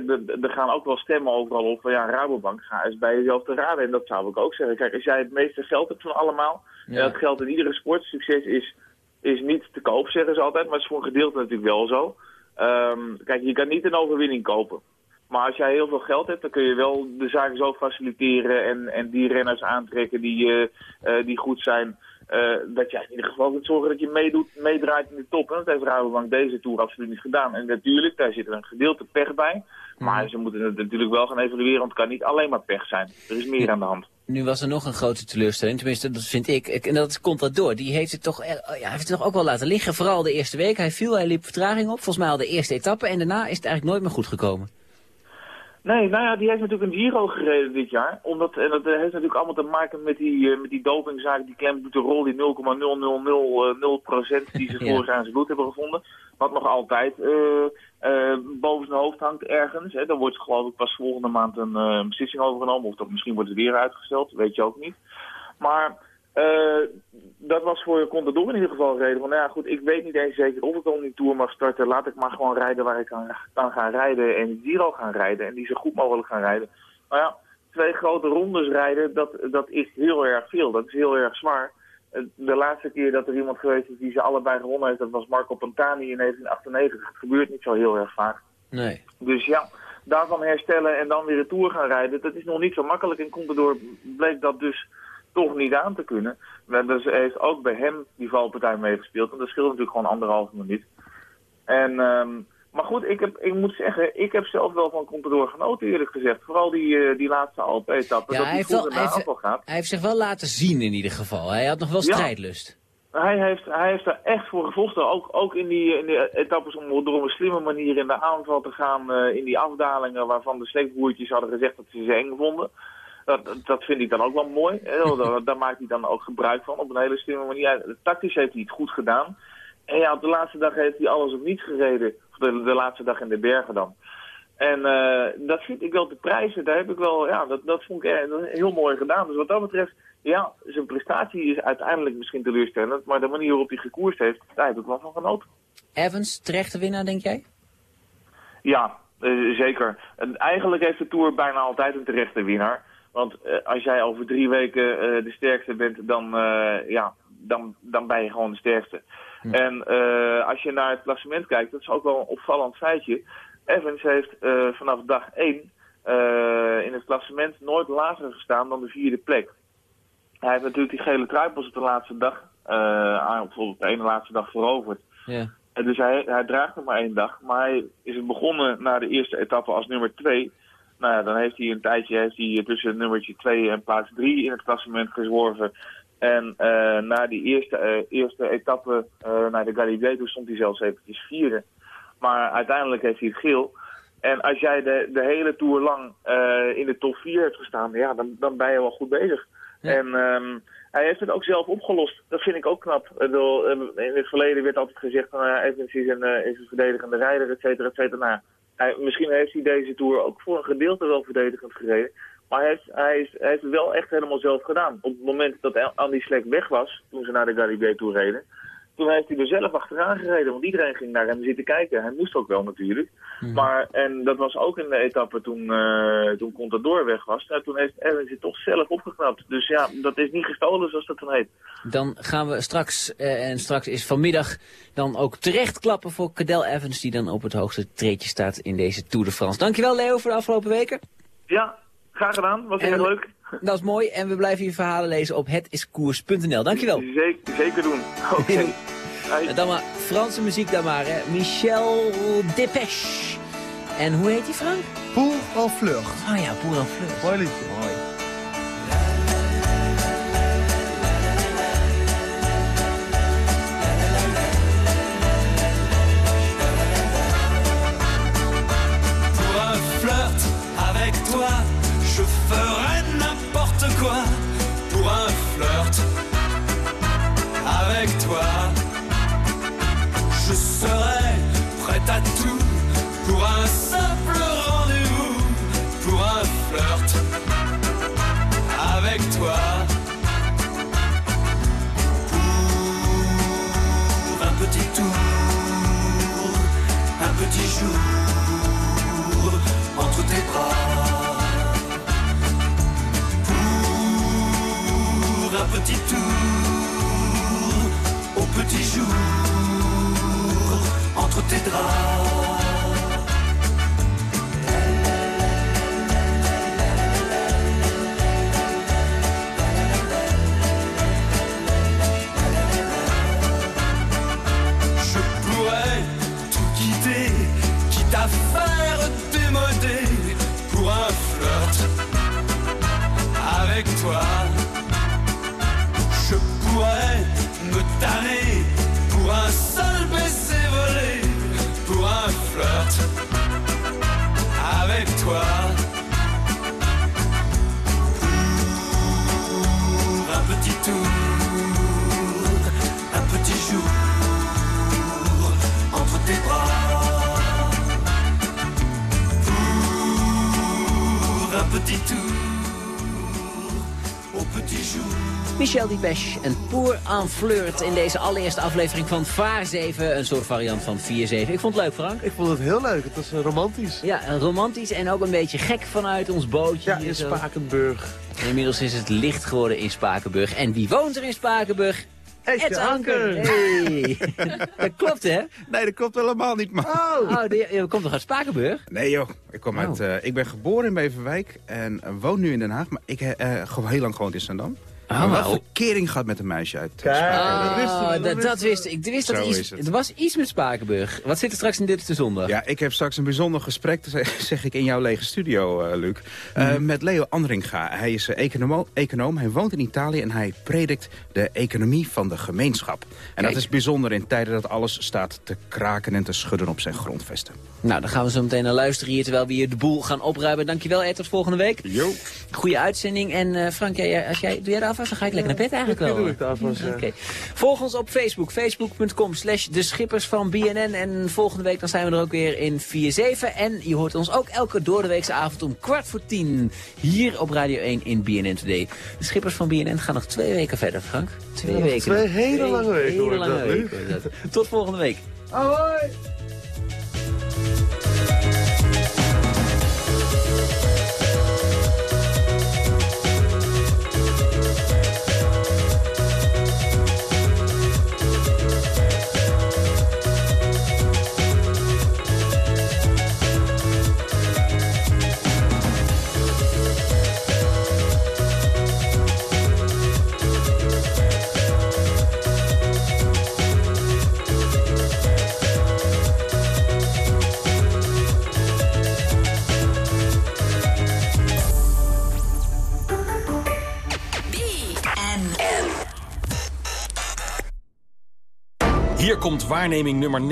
er- er gaan ook wel stemmen overal op van ja, Rabobank, ga eens bij jezelf te raden. En dat zou ik ook zeggen. Kijk, als jij het meeste geld hebt van allemaal,
Ja.
en dat geldt in iedere sport, succes is, is niet te koop, zeggen ze altijd. Maar het is voor een gedeelte natuurlijk wel zo. Ehm, kijk, je kan niet een overwinning kopen. Maar als jij heel veel geld hebt, dan kun je wel de zaken zo faciliteren en, en die renners aantrekken die, eh, eh, die goed zijn. eh, dat jij in ieder geval kunt zorgen dat je meedoet, meedraait in de top. En dat heeft Rabobank deze Tour absoluut niet gedaan. En natuurlijk, daar zit er een gedeelte pech bij. Maar ze moeten het natuurlijk wel gaan evalueren, want het kan niet alleen maar pech zijn. Er is meer aan de hand.
Nu was er nog een grote teleurstelling, tenminste dat vind ik. En dat komt dat door. Die heeft het toch, eh, ja, hij heeft het toch ook wel laten liggen. Vooral de eerste week. Hij viel, hij liep vertraging op. Volgens mij al de eerste etappe. En daarna is het eigenlijk nooit meer goed gekomen.
Nee, nou ja, die heeft natuurlijk een Giro gereden dit jaar. Omdat, en dat eh, heeft natuurlijk allemaal te maken met die, eh, met die dopingzaak. Die Clem Buterol, die 0,0000% die ze
Ja.
vorig jaar in zijn bloed hebben gevonden. Wat nog altijd eh, boven zijn hoofd hangt ergens. Hè. Daar wordt geloof ik pas volgende maand een eh, beslissing over genomen. Of toch misschien wordt het weer uitgesteld, weet je ook niet. Maar eh, dat was voor Contador in ieder geval een reden van, nou ja goed, ik weet niet eens zeker of ik al die Tour mag starten. Laat ik maar gewoon rijden waar ik kan, gaan rijden en die Giro gaan rijden en die zo goed mogelijk gaan rijden. Nou ja, twee grote rondes rijden, dat, dat is heel erg veel. Dat is heel erg zwaar. Eh, De laatste keer dat er iemand geweest is die ze allebei gewonnen heeft, dat was Marco Pantani in 1998. Het gebeurt niet zo heel erg vaak.
Nee.
Dus ja, daarvan herstellen en dan weer de Tour gaan rijden, dat is nog niet zo makkelijk. En Contador bleek dat dus toch niet aan te kunnen. Maar dus heeft ook bij hem die valpartij meegespeeld. En dat scheelt natuurlijk gewoon anderhalve minuut. En, ehm, maar goed, ik, heb, ik moet zeggen, ik heb zelf wel van Contador genoten eerlijk gezegd. Vooral die, eh, die laatste Alpe-etappe,
Ja,
dat
hij heeft, wel, hij,
naar
heeft,
afval gaat.
hij heeft zich wel laten zien in ieder geval. Hij had nog wel
Ja.
strijdlust.
Hij heeft, hij heeft daar echt voor gevochten. Ook, ook in, die, in die etappes om door op een slimme manier in de aanval te gaan. eh, in die afdalingen waarvan de sleepboertjes hadden gezegd dat ze ze eng vonden. Dat, dat vind ik dan ook wel mooi. Daar, daar maakt hij dan ook gebruik van op een hele slimme manier. Ja, Tactisch heeft hij het goed gedaan. En ja, op de laatste dag heeft hij alles op niets gereden. Of de, de laatste dag in de bergen dan. En eh, dat vind ik wel te prijzen. Daar heb ik wel, ja, dat, dat vond ik eh, heel mooi gedaan. Dus wat dat betreft, ja, zijn prestatie is uiteindelijk misschien teleurstellend. Maar de manier waarop hij gekoerst heeft, daar heb ik wel van genoten.
Evans, terechte winnaar, denk jij?
Ja, eh, zeker. En eigenlijk heeft de Tour bijna altijd een terechte winnaar. Want als jij over drie weken de sterkste bent, dan, ja, dan, dan ben je gewoon de sterkste. En eh, als je naar het klassement kijkt, dat is ook wel een opvallend feitje. Evans heeft eh, vanaf dag 1 eh, in het klassement nooit lager gestaan dan de vierde plek. Hij heeft natuurlijk die gele trui pas op de laatste dag, aan bijvoorbeeld de ene laatste dag veroverd. En dus hij, hij draagt nog maar één dag. Maar hij is begonnen na de eerste etappe als nummer 2. Nou ja, dan heeft hij een tijdje heeft hij tussen nummertje 2 en plaats 3 in het klassement gezworven. En eh, na die eerste, eh, eerste etappe eh, naar de Galibier, stond hij zelfs eventjes vierde. Maar uiteindelijk heeft hij het geel. En als jij de, de hele tour lang in de top 4 hebt gestaan, ja, dan, dan ben je wel goed bezig. En ehm, hij heeft het ook zelf opgelost. Dat vind ik ook knap. Ik bedoel, eh, in het verleden werd altijd gezegd, van, uh, Evans is een, is een verdedigende rijder, et cetera, et cetera. Nou, hij, misschien heeft hij deze tour ook voor een gedeelte wel verdedigend gereden. Maar hij heeft, hij, is, hij heeft het wel echt helemaal zelf gedaan. Op het moment dat Andy Slek weg was, toen ze naar de Galibier toe reden, Toen heeft hij er zelf achteraan gereden, want iedereen ging naar hem zitten kijken. Hij moest ook wel natuurlijk. Maar, en dat was ook in de etappe toen, eh toen Contador weg was. Nou, toen heeft Evans het toch zelf opgeknapt. Dus ja, dat is niet gestolen zoals dat dan heet.
Dan gaan we straks, eh, en straks is vanmiddag dan ook terecht klappen voor Cadel Evans... die dan op het hoogste treedje staat in deze Tour de France. Dankjewel Leo voor de afgelopen weken.
Ja, graag gedaan. Was heel leuk.
Dat is mooi en we blijven je verhalen lezen op hetiskoers.nl. Dankjewel.
Zeker, zeker doen. Oké.
En dan maar Franse muziek dan maar, hè. Michel Depêche. En hoe heet die Frank?
Pour en Fleur.
Ah ja, Pour en Fleur.
Mooi liedje.
Mooi.
Entre tes draps, je pourrais tout guider, quitte à faire démoder pour un flirt avec toi. Petit tour au petit jour.
Michel Depêche en Pour en Flirt in deze allereerste aflevering van Vaar 7. Een soort variant van 4-7. Ik vond het leuk, Frank.
Ik vond het heel leuk. Het was eh, romantisch.
Ja, en romantisch en ook een beetje gek vanuit ons bootje.
Ja, in. Spakenburg.
En Inmiddels is het licht geworden in Spakenburg. En wie woont er in Spakenburg? Ed Anker. Hey. dat klopt, hè?
Nee, dat klopt helemaal niet, man.
Oh, die- je komt toch uit Spakenburg?
Nee joh, ik, kom uit, eh, ik ben geboren in Beverwijk en eh, woon nu in Den Haag. Maar ik heb heel lang gewoond in Zandam.
Ah,
maar wel verkering gehad met een meisje uit Spakenburg.
Oh, dat, dat wist ik. Ik wist dat er iets,
het.
er was iets met Spakenburg. Wat zit er straks in Dit is de Zondag?
Ja, ik heb straks een bijzonder gesprek, zeg, zeg ik in jouw lege studio, eh, Luc. eh, Met Leo Andringa. Hij is eh, economo- econoom, hij woont in Italië en hij predikt de economie van de gemeenschap. En
Kijk.
dat is bijzonder in tijden dat alles staat te kraken en te schudden op zijn grondvesten.
Nou, dan gaan we zo meteen naar luisteren hier terwijl we hier de boel gaan opruimen. Dankjewel Ed, tot volgende week.
Jo.
Goeie uitzending. En eh, Frank, jij, als jij, doe jij de afwas? Dan ga ik lekker naar bed eigenlijk wel.
de afwas, ja.
Volg ons op Facebook, facebook.com slash de schippers van BNN. En volgende week dan zijn we er ook weer in 4-7. En je hoort ons ook elke doordeweekse avond om kwart voor tien. Hier op Radio 1 in BNN Today. De schippers van BNN gaan nog twee weken verder, Frank. Twee weken.
twee hele lange weken
Hele lange weken. Tot volgende week.
Ahoy!
Komt waarneming nummer 49.999.999.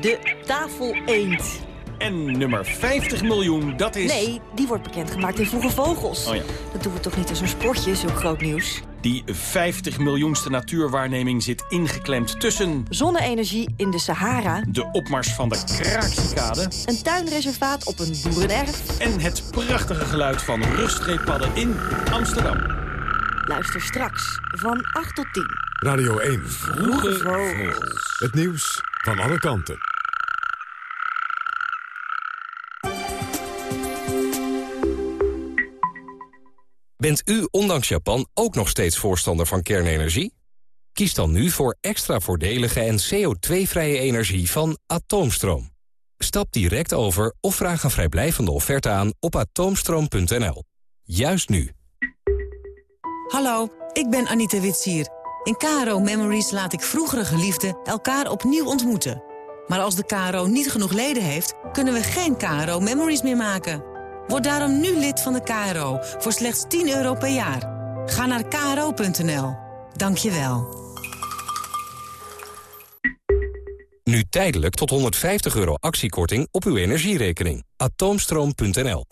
De tafel eend.
En nummer 50 miljoen, dat is...
Nee, die wordt bekendgemaakt in Vroege Vogels.
Oh ja.
Dat doen we toch niet als een sportje, zo groot nieuws.
Die 50 miljoenste natuurwaarneming zit ingeklemd tussen...
Zonne-energie in de Sahara.
de opmars van de kraakcicade...
Een tuinreservaat op een boerenerf.
en het prachtige geluid van ruststreeppadden in Amsterdam.
Luister straks van 8 tot 10.
Radio 1.
Vroege Vogels.
Het nieuws van alle kanten.
Bent u ondanks Japan ook nog steeds voorstander van kernenergie? Kies dan nu voor extra voordelige en CO2-vrije energie van Atoomstroom. Stap direct over of vraag een vrijblijvende offerte aan op atoomstroom.nl. Juist nu.
Hallo, ik ben Anita Witsier. In KRO Memories laat ik vroegere geliefden elkaar opnieuw ontmoeten. Maar als de KRO niet genoeg leden heeft, kunnen we geen KRO Memories meer maken. Word daarom nu lid van de KRO voor slechts 10 euro per jaar. Ga naar kro.nl. Dank je wel.
Nu tijdelijk tot 150 euro actiekorting op uw energierekening. Atoomstroom.nl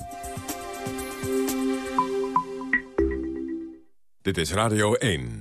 Dit is Radio 1.